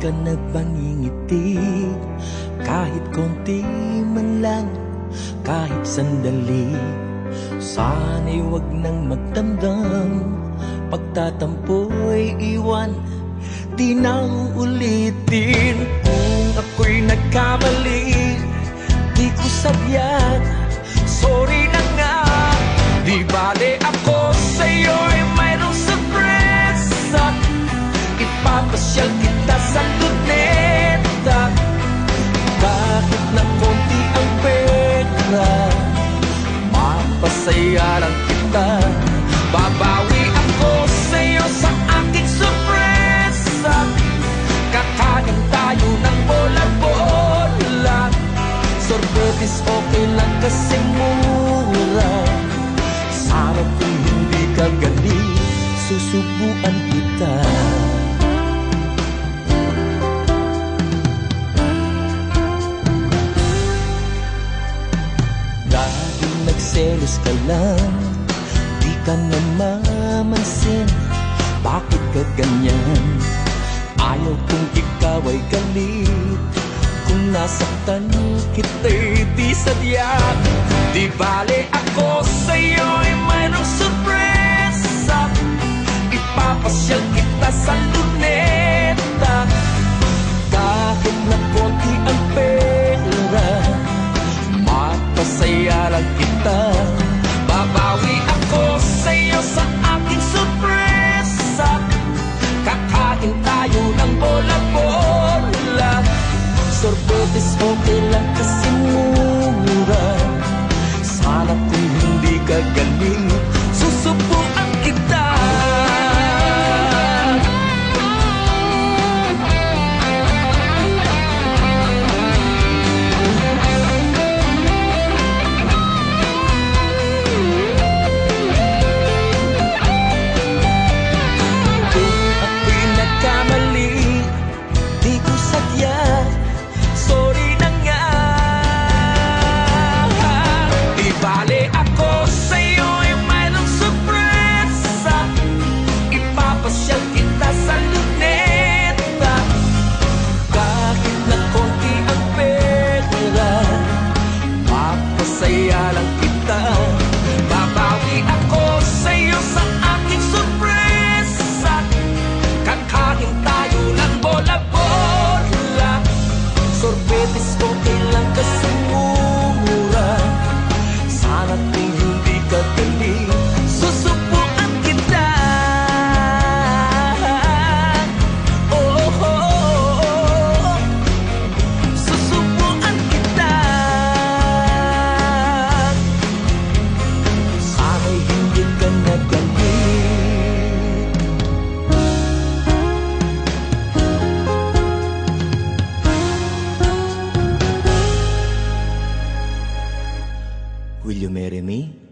ka nagbangingiti. Kahit konti man lang Kahit sandali Sana'y wag nang magdamdam. Pagtatampo'y iwan Di na uulitin Kung ako'y nagkamali Di ko sadya Sorry na nga. Di bale ako Mapasaya lang kita. Babawi ako sa'yo sa aking sorpresa. Kakain tayo ng bola-bola Sorbetes okay lang kasi mura. Sana kung hindi ka galing Susubuan kita Nagselos ka lang. Di ka na mamansin Bakit ka ganyan? Ayaw kong ikaw ay galit. Kung nasaktan kita'y di sadya. Di bale Sorbetes Me.